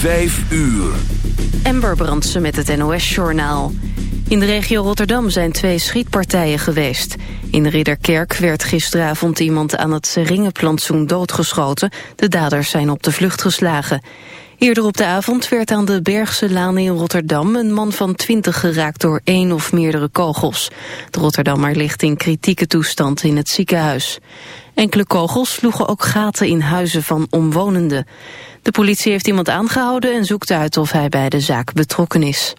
Vijf uur. Ember Brandsen met het NOS-journaal. In de regio Rotterdam zijn twee schietpartijen geweest. In Ridderkerk werd gisteravond iemand aan het Seringenplantsoen doodgeschoten. De daders zijn op de vlucht geslagen. Eerder op de avond werd aan de Bergse Laan in Rotterdam... een man van 20 geraakt door één of meerdere kogels. De Rotterdammer ligt in kritieke toestand in het ziekenhuis. Enkele kogels sloegen ook gaten in huizen van omwonenden. De politie heeft iemand aangehouden en zoekt uit of hij bij de zaak betrokken is.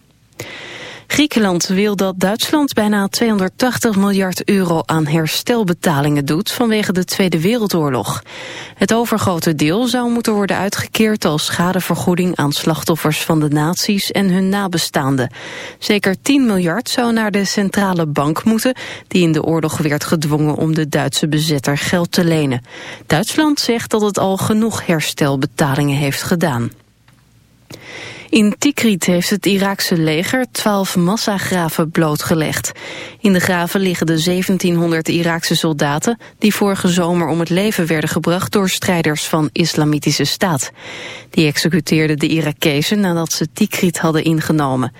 Griekenland wil dat Duitsland bijna 280 miljard euro aan herstelbetalingen doet vanwege de Tweede Wereldoorlog. Het overgrote deel zou moeten worden uitgekeerd als schadevergoeding aan slachtoffers van de nazi's en hun nabestaanden. Zeker 10 miljard zou naar de centrale bank moeten, die in de oorlog werd gedwongen om de Duitse bezetter geld te lenen. Duitsland zegt dat het al genoeg herstelbetalingen heeft gedaan. In Tikrit heeft het Iraakse leger twaalf massagraven blootgelegd. In de graven liggen de 1700 Iraakse soldaten... die vorige zomer om het leven werden gebracht door strijders van Islamitische Staat. Die executeerden de Irakezen nadat ze Tikrit hadden ingenomen.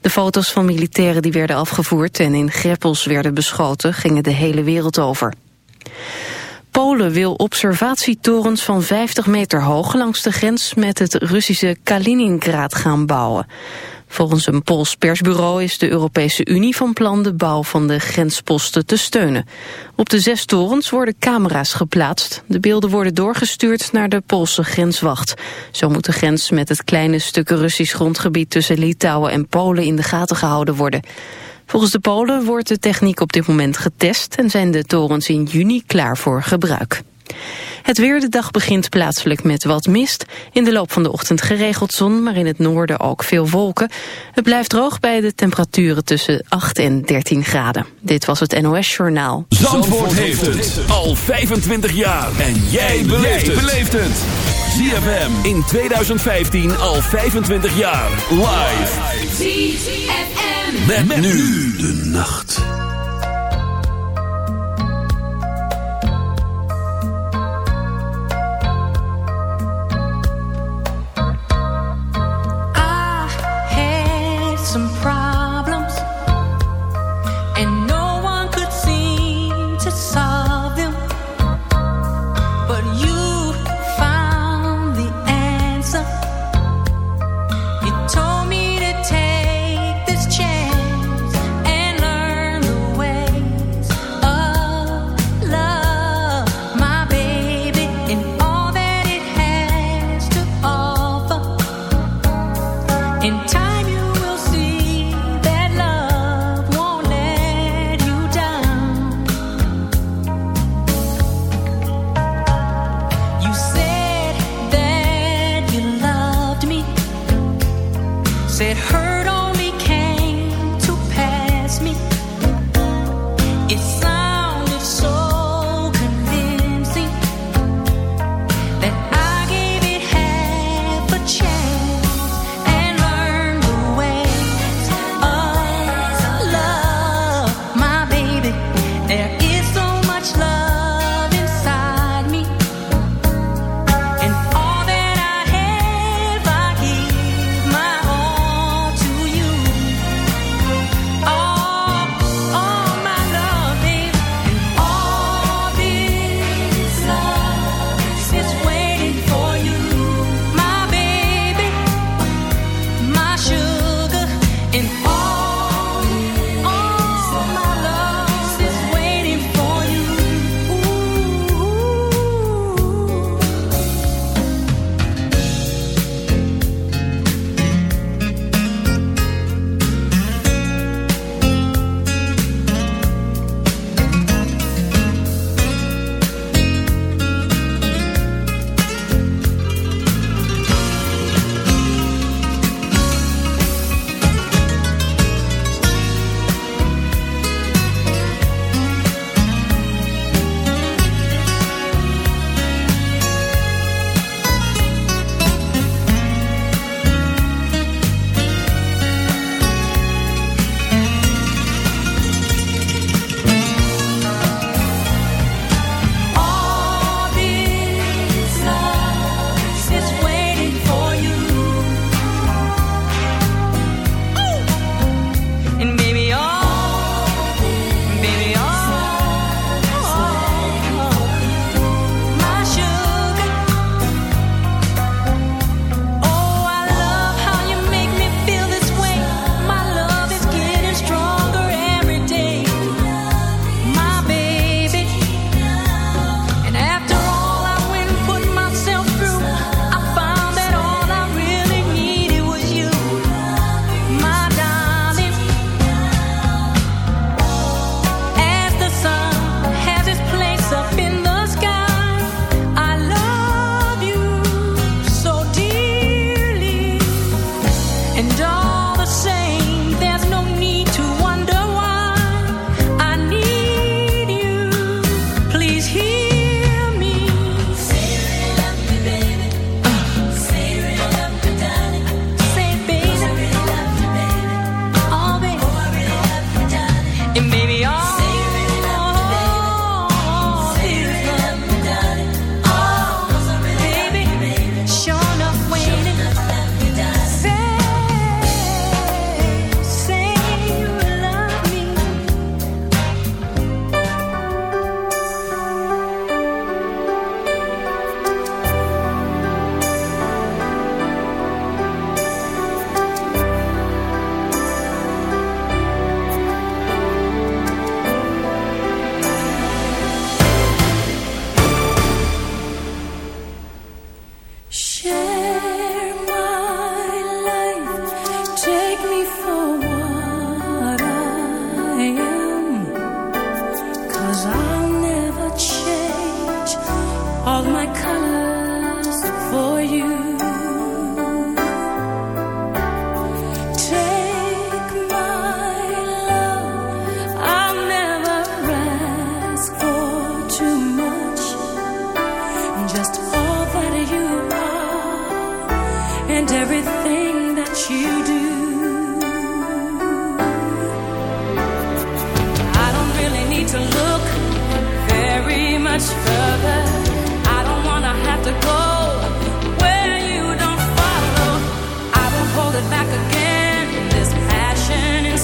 De foto's van militairen die werden afgevoerd en in greppels werden beschoten... gingen de hele wereld over. Polen wil observatietorens van 50 meter hoog langs de grens met het Russische Kaliningrad gaan bouwen. Volgens een Pools persbureau is de Europese Unie van plan de bouw van de grensposten te steunen. Op de zes torens worden camera's geplaatst. De beelden worden doorgestuurd naar de Poolse grenswacht. Zo moet de grens met het kleine stuk Russisch grondgebied tussen Litouwen en Polen in de gaten gehouden worden. Volgens de Polen wordt de techniek op dit moment getest en zijn de torens in juni klaar voor gebruik. Het weer de dag begint plaatselijk met wat mist. In de loop van de ochtend geregeld zon, maar in het noorden ook veel wolken. Het blijft droog bij de temperaturen tussen 8 en 13 graden. Dit was het NOS Journaal. Zandvoort, heeft het al 25 jaar. En jij beleeft het. ZFM in 2015 al 25 jaar. Live. ZFM. Met nu de nacht.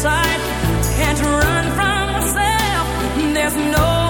sight. Can't run from myself. There's no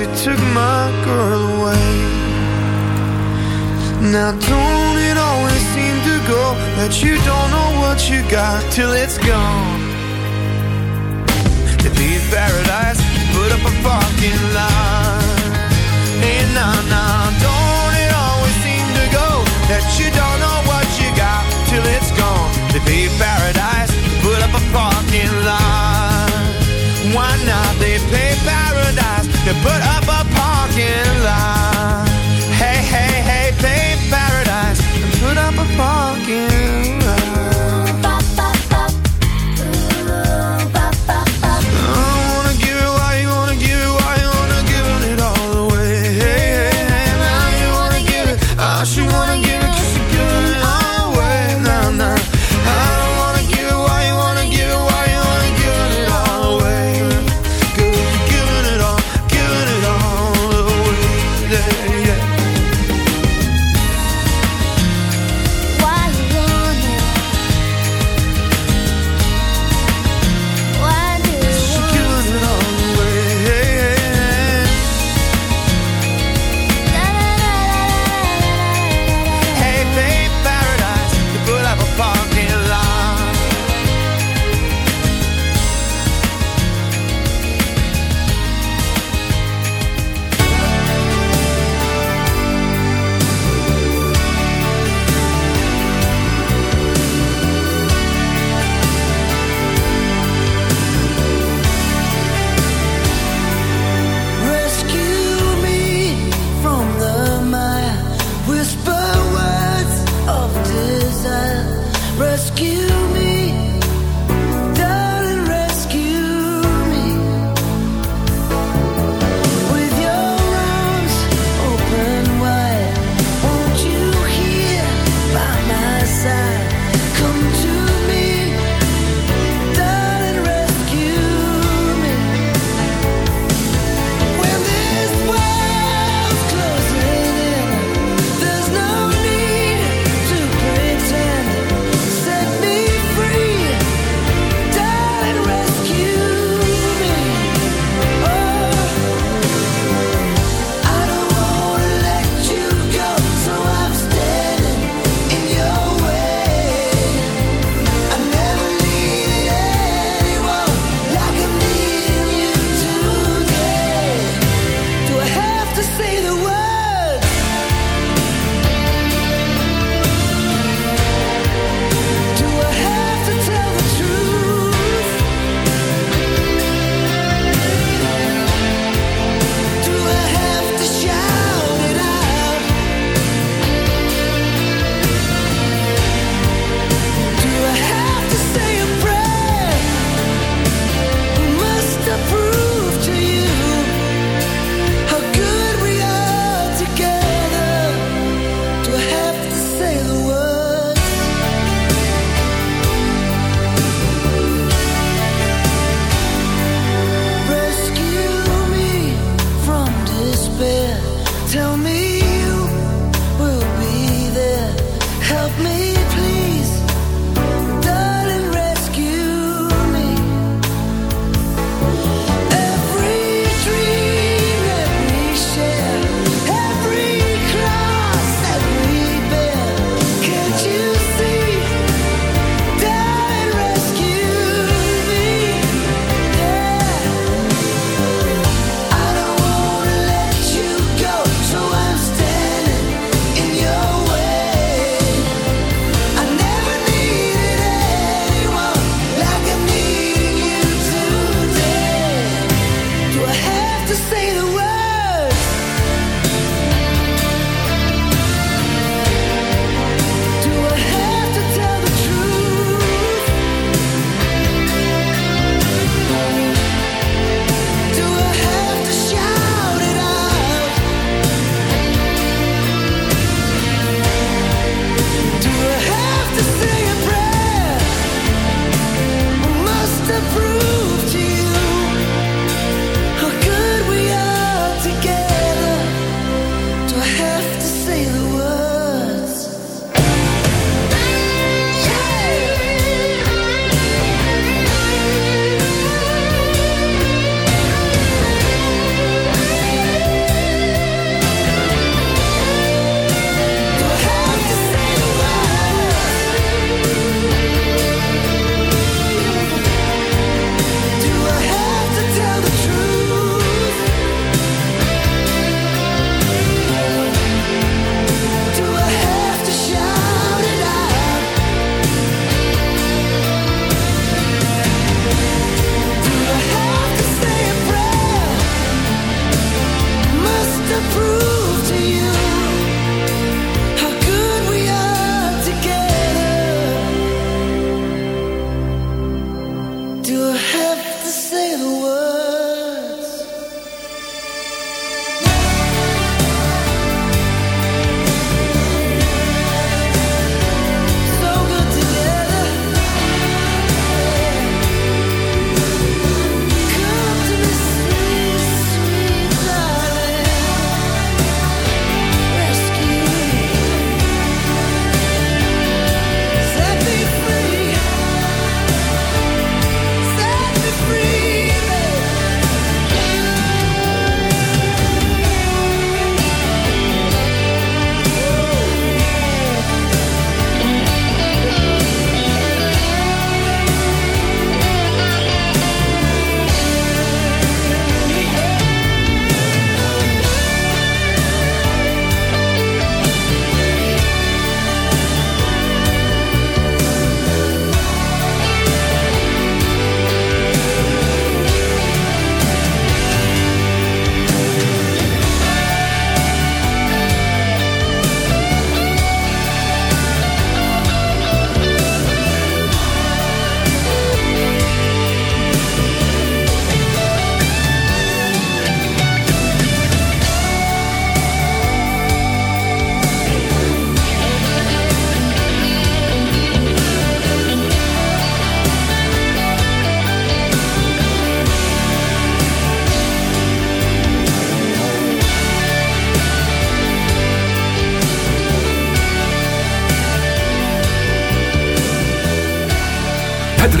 yellow took my girl away. Now, don't it always seem to go that you don't know what you got till it's gone? To be in paradise, put up a parking lot. Hey, nah, nah, don't it always seem to go that you don't know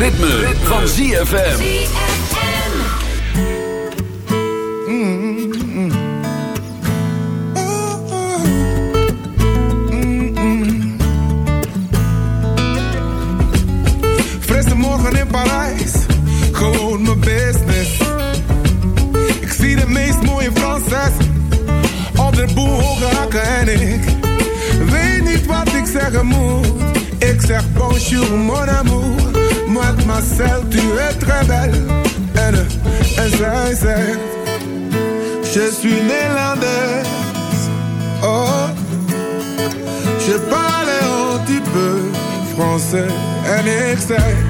Ritme, van ZFM. Frisse morgen in Parijs, gewoon mijn business. Ik zie de meest mooie Franses op de boel hoge en ik weet niet wat ik zeggen moet. Ik zeg bonjour mon amour, mademoiselle tu es très belle. En, en zij zegt, je suis néerlandaise. Oh, je parle un petit peu français. Ik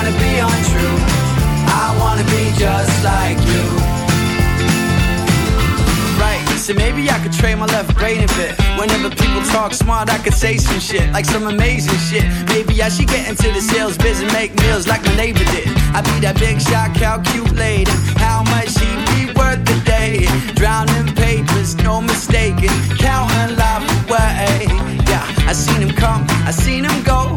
wanna be untrue. I wanna be just like you. Right, so maybe I could trade my left brain a bit. Whenever people talk smart, I could say some shit, like some amazing shit. Maybe I should get into the sales biz and make meals like my neighbor did. I'd be that big shot, calculating how much he be worth a day. Drowning papers, no mistaking, counting life away. Yeah, I seen him come, I seen him go.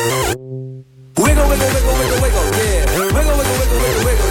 Wiggle, wiggle, wiggle, wiggle, wiggle, yeah.